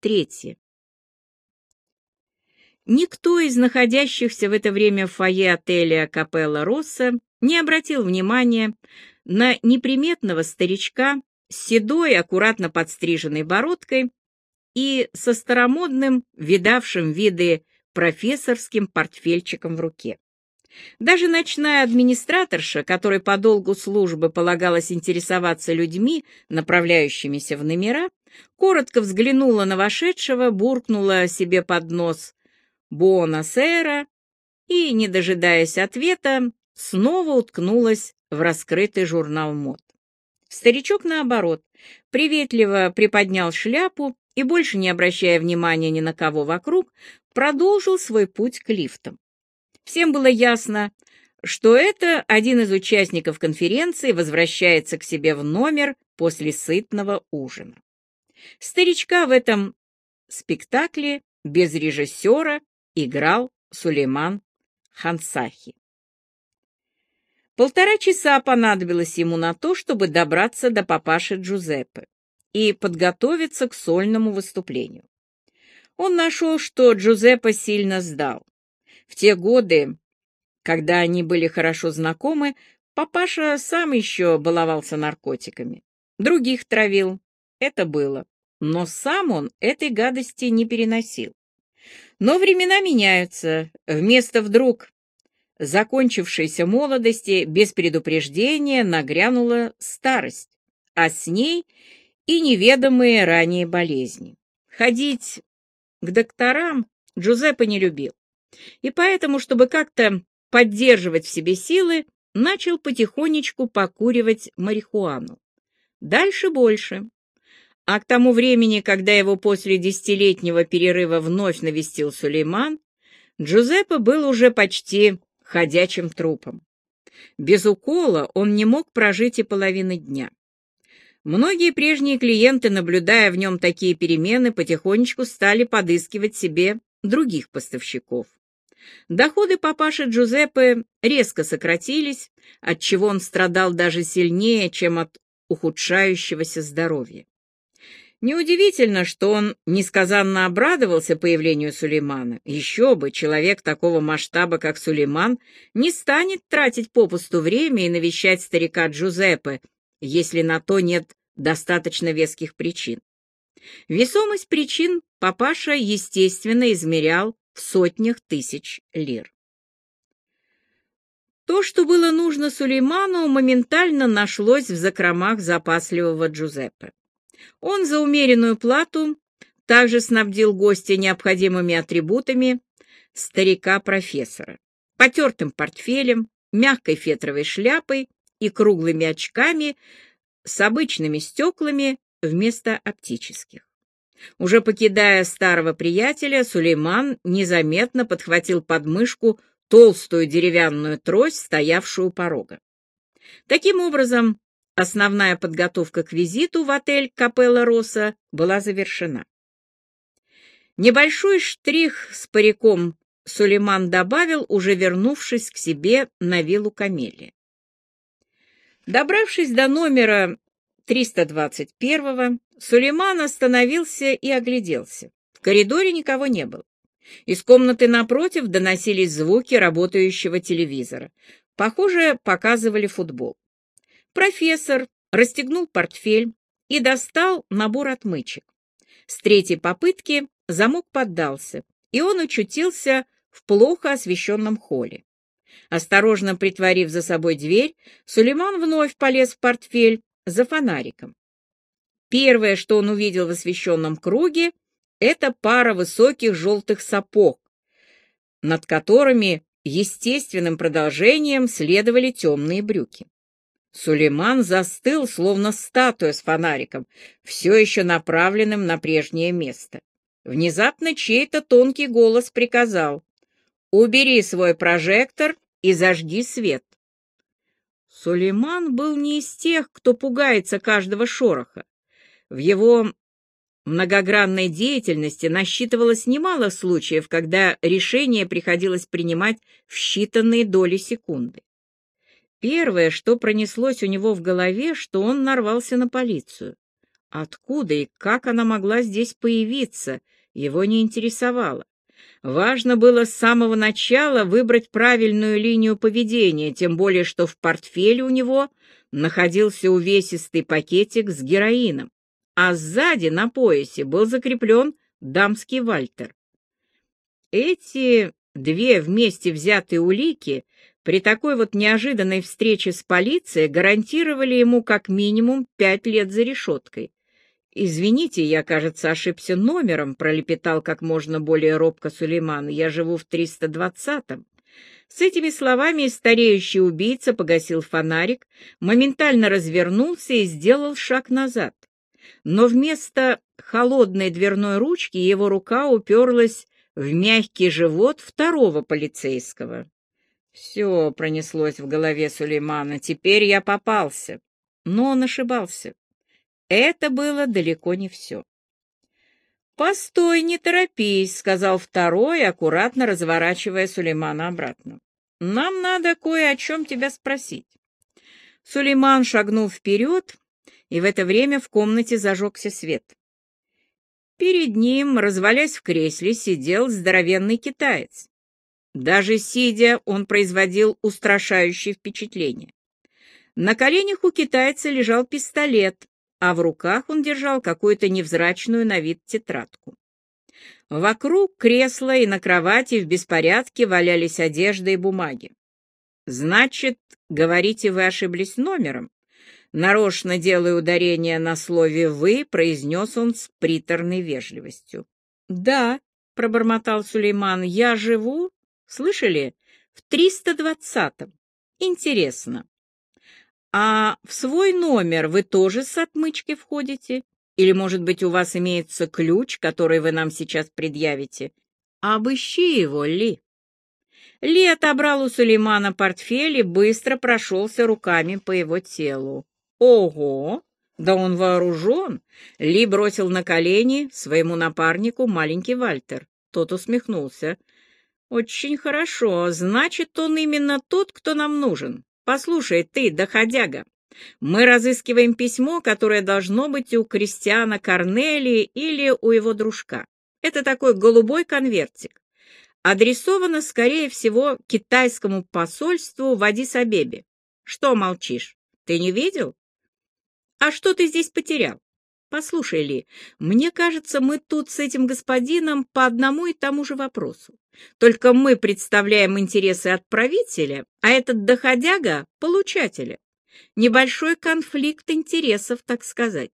Третье. Никто из находящихся в это время в фойе отеля Капелла Росса не обратил внимания на неприметного старичка с седой, аккуратно подстриженной бородкой и со старомодным, видавшим виды профессорским портфельчиком в руке. Даже ночная администраторша, которой по долгу службы полагалось интересоваться людьми, направляющимися в номера, коротко взглянула на вошедшего, буркнула себе под нос «Буона сэра» и, не дожидаясь ответа, снова уткнулась в раскрытый журнал мод. Старичок, наоборот, приветливо приподнял шляпу и, больше не обращая внимания ни на кого вокруг, продолжил свой путь к лифтам. Всем было ясно, что это один из участников конференции возвращается к себе в номер после сытного ужина. Старичка в этом спектакле без режиссера играл Сулейман Хансахи. Полтора часа понадобилось ему на то, чтобы добраться до папаши Джузеппе и подготовиться к сольному выступлению. Он нашел, что Джузеппе сильно сдал. В те годы, когда они были хорошо знакомы, папаша сам еще баловался наркотиками. Других травил. Это было. Но сам он этой гадости не переносил. Но времена меняются. Вместо вдруг закончившейся молодости без предупреждения нагрянула старость, а с ней и неведомые ранее болезни. Ходить к докторам Джузеппе не любил и поэтому, чтобы как-то поддерживать в себе силы, начал потихонечку покуривать марихуану. Дальше больше. А к тому времени, когда его после десятилетнего перерыва вновь навестил Сулейман, Джузеппе был уже почти ходячим трупом. Без укола он не мог прожить и половины дня. Многие прежние клиенты, наблюдая в нем такие перемены, потихонечку стали подыскивать себе других поставщиков. Доходы папаши Джузеппе резко сократились, отчего он страдал даже сильнее, чем от ухудшающегося здоровья. Неудивительно, что он несказанно обрадовался появлению Сулеймана. Еще бы, человек такого масштаба, как Сулейман, не станет тратить попусту время и навещать старика Джузеппе, если на то нет достаточно веских причин. Весомость причин папаша, естественно, измерял в сотнях тысяч лир. То, что было нужно Сулейману, моментально нашлось в закромах запасливого Джузеппе. Он за умеренную плату также снабдил гостя необходимыми атрибутами старика-профессора, потертым портфелем, мягкой фетровой шляпой и круглыми очками с обычными стеклами вместо оптических. Уже покидая старого приятеля, Сулейман незаметно подхватил под мышку толстую деревянную трость, стоявшую у порога. Таким образом, основная подготовка к визиту в отель Капелла Роса была завершена. Небольшой штрих с париком Сулейман добавил, уже вернувшись к себе на виллу Камели. Добравшись до номера 321-го, Сулейман остановился и огляделся. В коридоре никого не было. Из комнаты напротив доносились звуки работающего телевизора. Похоже, показывали футбол. Профессор расстегнул портфель и достал набор отмычек. С третьей попытки замок поддался, и он очутился в плохо освещенном холле. Осторожно притворив за собой дверь, Сулейман вновь полез в портфель за фонариком. Первое, что он увидел в освещенном круге, это пара высоких желтых сапог, над которыми естественным продолжением следовали темные брюки. Сулейман застыл, словно статуя с фонариком, все еще направленным на прежнее место. Внезапно чей-то тонкий голос приказал «Убери свой прожектор и зажги свет». Сулейман был не из тех, кто пугается каждого шороха. В его многогранной деятельности насчитывалось немало случаев, когда решение приходилось принимать в считанные доли секунды. Первое, что пронеслось у него в голове, что он нарвался на полицию. Откуда и как она могла здесь появиться, его не интересовало. Важно было с самого начала выбрать правильную линию поведения, тем более что в портфеле у него находился увесистый пакетик с героином, а сзади на поясе был закреплен дамский вальтер. Эти две вместе взятые улики при такой вот неожиданной встрече с полицией гарантировали ему как минимум пять лет за решеткой. «Извините, я, кажется, ошибся номером», — пролепетал как можно более робко Сулейман. «Я живу в 320-м». С этими словами стареющий убийца погасил фонарик, моментально развернулся и сделал шаг назад. Но вместо холодной дверной ручки его рука уперлась в мягкий живот второго полицейского. Все пронеслось в голове Сулеймана. Теперь я попался. Но он ошибался. Это было далеко не все. «Постой, не торопись», — сказал второй, аккуратно разворачивая Сулеймана обратно. «Нам надо кое о чем тебя спросить». Сулейман шагнул вперед, и в это время в комнате зажегся свет. Перед ним, развалясь в кресле, сидел здоровенный китаец. Даже сидя, он производил устрашающее впечатление. На коленях у китайца лежал пистолет, а в руках он держал какую-то невзрачную на вид тетрадку. Вокруг кресла и на кровати в беспорядке валялись одежда и бумаги. «Значит, говорите, вы ошиблись номером?» Нарочно делая ударение на слове «вы», произнес он с приторной вежливостью. «Да», — пробормотал Сулейман, — «я живу, слышали, в триста двадцатом. Интересно, а в свой номер вы тоже с отмычкой входите? Или, может быть, у вас имеется ключ, который вы нам сейчас предъявите? Обыщи его, Ли. Ли отобрал у Сулеймана портфель и быстро прошелся руками по его телу. Ого! Да он вооружен! Ли бросил на колени своему напарнику маленький Вальтер. Тот усмехнулся. Очень хорошо. Значит, он именно тот, кто нам нужен. Послушай, ты, доходяга, мы разыскиваем письмо, которое должно быть у Кристиана Корнели или у его дружка. Это такой голубой конвертик. Адресовано, скорее всего, китайскому посольству в Адис-Абебе. Что молчишь? Ты не видел? А что ты здесь потерял? Послушай, Ли, мне кажется, мы тут с этим господином по одному и тому же вопросу. Только мы представляем интересы отправителя, а этот доходяга — получателя. Небольшой конфликт интересов, так сказать.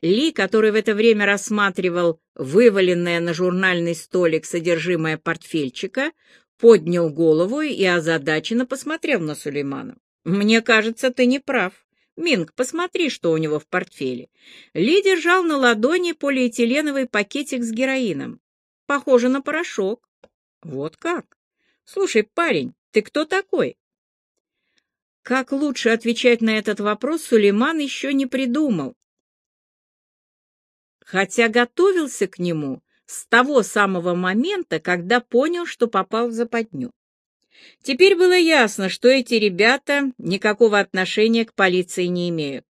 Ли, который в это время рассматривал вываленное на журнальный столик содержимое портфельчика, поднял голову и озадаченно посмотрел на Сулеймана. «Мне кажется, ты не прав. Минг, посмотри, что у него в портфеле». Ли держал на ладони полиэтиленовый пакетик с героином. Похоже на порошок. Вот как? Слушай, парень, ты кто такой? Как лучше отвечать на этот вопрос, Сулейман еще не придумал. Хотя готовился к нему с того самого момента, когда понял, что попал в западню. Теперь было ясно, что эти ребята никакого отношения к полиции не имеют.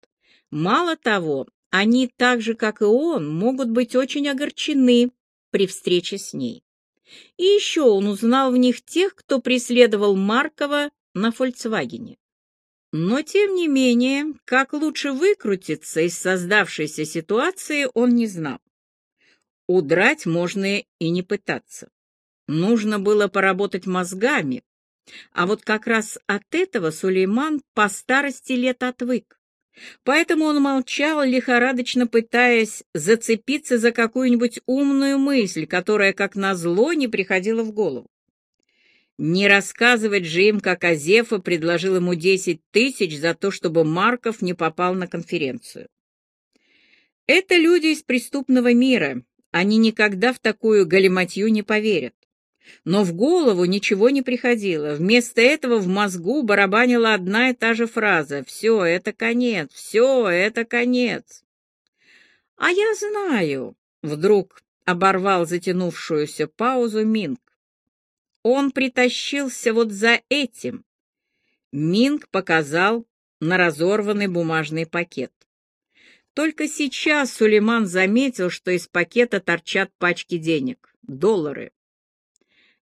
Мало того, они так же, как и он, могут быть очень огорчены при встрече с ней. И еще он узнал в них тех, кто преследовал Маркова на «Фольксвагене». Но, тем не менее, как лучше выкрутиться из создавшейся ситуации, он не знал. Удрать можно и не пытаться. Нужно было поработать мозгами, а вот как раз от этого Сулейман по старости лет отвык. Поэтому он молчал, лихорадочно пытаясь зацепиться за какую-нибудь умную мысль, которая, как назло, не приходила в голову. Не рассказывать же им, как Азефа предложил ему десять тысяч за то, чтобы Марков не попал на конференцию. Это люди из преступного мира, они никогда в такую галиматью не поверят. Но в голову ничего не приходило. Вместо этого в мозгу барабанила одна и та же фраза «Все, это конец! Все, это конец!» «А я знаю!» — вдруг оборвал затянувшуюся паузу Минг. «Он притащился вот за этим!» Минг показал на разорванный бумажный пакет. Только сейчас Сулейман заметил, что из пакета торчат пачки денег, доллары.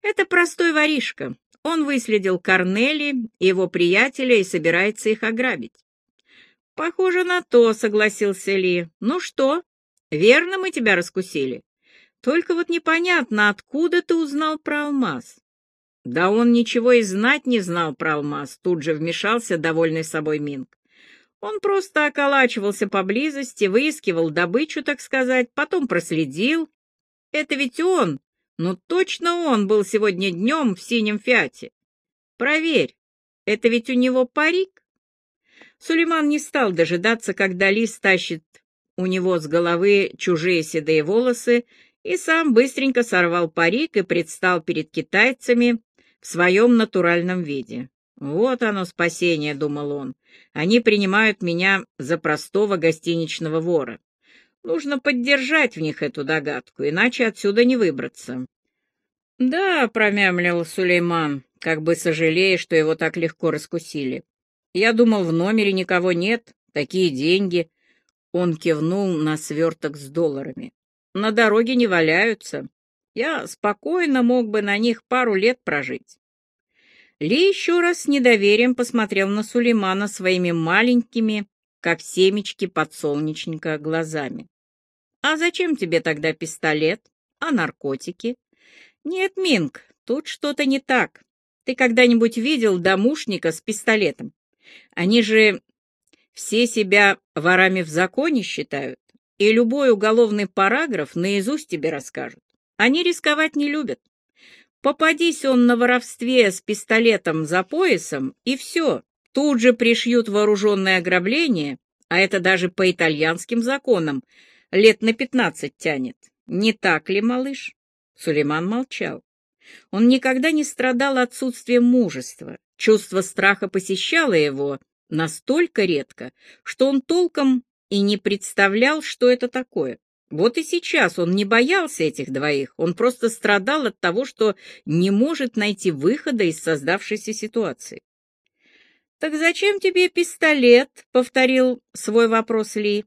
Это простой воришка. Он выследил Корнели его приятеля и собирается их ограбить. Похоже на то, согласился Ли. Ну что, верно мы тебя раскусили? Только вот непонятно, откуда ты узнал про алмаз? Да он ничего и знать не знал про алмаз, тут же вмешался довольный собой Минг. Он просто околачивался поблизости, выискивал добычу, так сказать, потом проследил. Это ведь он, ну точно он был сегодня днем в синем фиате. Проверь, это ведь у него парик? Сулейман не стал дожидаться, когда Ли стащит у него с головы чужие седые волосы, и сам быстренько сорвал парик и предстал перед китайцами в своем натуральном виде. «Вот оно спасение», — думал он. «Они принимают меня за простого гостиничного вора. Нужно поддержать в них эту догадку, иначе отсюда не выбраться». «Да», — промямлил Сулейман, как бы сожалея, что его так легко раскусили. Я думал, в номере никого нет, такие деньги. Он кивнул на сверток с долларами. На дороге не валяются. Я спокойно мог бы на них пару лет прожить. Ли еще раз с недоверием посмотрел на Сулеймана своими маленькими, как семечки подсолнечника, глазами. «А зачем тебе тогда пистолет? А наркотики?» «Нет, Минг, тут что-то не так. Ты когда-нибудь видел домушника с пистолетом? Они же все себя ворами в законе считают, и любой уголовный параграф наизусть тебе расскажут. Они рисковать не любят. Попадись он на воровстве с пистолетом за поясом, и все, тут же пришьют вооруженное ограбление, а это даже по итальянским законам лет на пятнадцать тянет. Не так ли, малыш? Сулейман молчал. Он никогда не страдал отсутствием мужества. Чувство страха посещало его настолько редко, что он толком и не представлял, что это такое. Вот и сейчас он не боялся этих двоих, он просто страдал от того, что не может найти выхода из создавшейся ситуации. «Так зачем тебе пистолет?» — повторил свой вопрос Ли.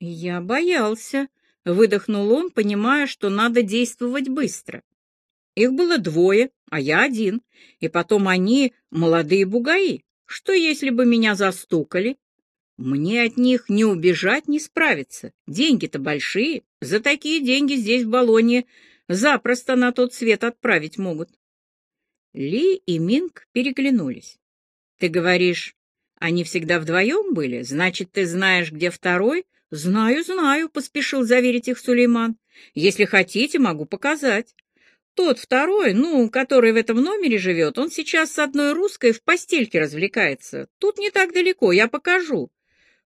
«Я боялся», — выдохнул он, понимая, что надо действовать быстро. Их было двое, а я один. И потом они молодые бугаи. Что, если бы меня застукали? Мне от них не убежать, не справиться. Деньги-то большие. За такие деньги здесь, в Болонье, запросто на тот свет отправить могут. Ли и Минг переглянулись. Ты говоришь, они всегда вдвоем были? Значит, ты знаешь, где второй? Знаю, знаю, поспешил заверить их Сулейман. Если хотите, могу показать. Тот второй, ну, который в этом номере живет, он сейчас с одной русской в постельке развлекается. Тут не так далеко, я покажу.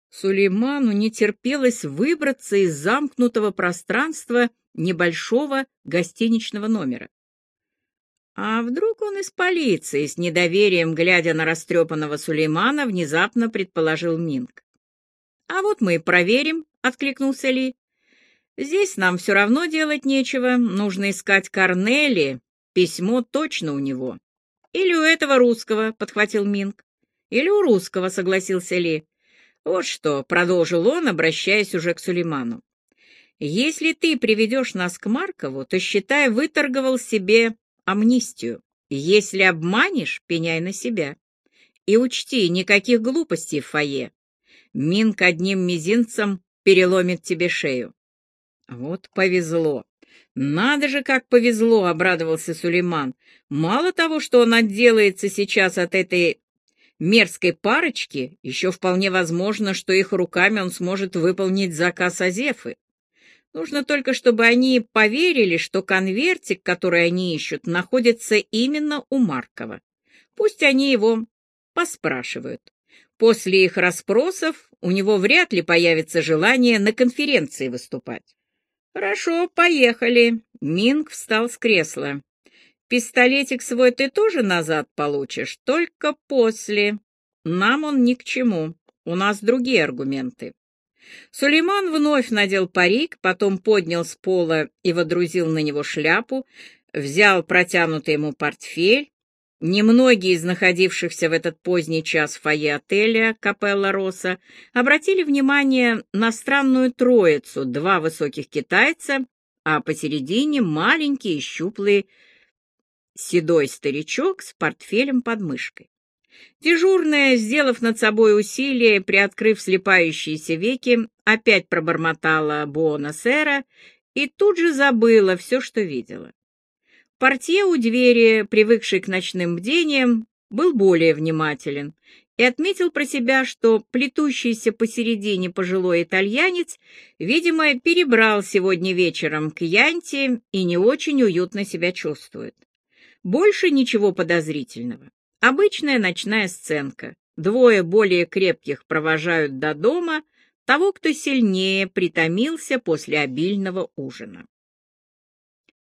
Сулейману не терпелось выбраться из замкнутого пространства небольшого гостиничного номера. А вдруг он из полиции, с недоверием глядя на растрепанного Сулеймана, внезапно предположил Минг. «А вот мы и проверим», — откликнулся Ли. Здесь нам все равно делать нечего, нужно искать Корнели, письмо точно у него. Или у этого русского, — подхватил Минг. Или у русского, — согласился Ли. Вот что, — продолжил он, обращаясь уже к Сулейману. Если ты приведешь нас к Маркову, то, считай, выторговал себе амнистию. Если обманешь, пеняй на себя. И учти, никаких глупостей в фойе. Минг одним мизинцем переломит тебе шею. Вот повезло. Надо же, как повезло, обрадовался Сулейман. Мало того, что он отделается сейчас от этой мерзкой парочки, еще вполне возможно, что их руками он сможет выполнить заказ Азефы. Нужно только, чтобы они поверили, что конвертик, который они ищут, находится именно у Маркова. Пусть они его поспрашивают. После их расспросов у него вряд ли появится желание на конференции выступать. «Хорошо, поехали». Минг встал с кресла. «Пистолетик свой ты тоже назад получишь, только после. Нам он ни к чему, у нас другие аргументы». Сулейман вновь надел парик, потом поднял с пола и водрузил на него шляпу, взял протянутый ему портфель. Немногие из находившихся в этот поздний час в фойе отеля Капелла Роса обратили внимание на странную троицу, два высоких китайца, а посередине маленький и щуплый седой старичок с портфелем под мышкой. Дежурная, сделав над собой усилие, приоткрыв слепающиеся веки, опять пробормотала Буона Сера и тут же забыла все, что видела. Портье у двери, привыкший к ночным бдениям, был более внимателен и отметил про себя, что плетущийся посередине пожилой итальянец, видимо, перебрал сегодня вечером к Янте и не очень уютно себя чувствует. Больше ничего подозрительного. Обычная ночная сценка. Двое более крепких провожают до дома того, кто сильнее притомился после обильного ужина.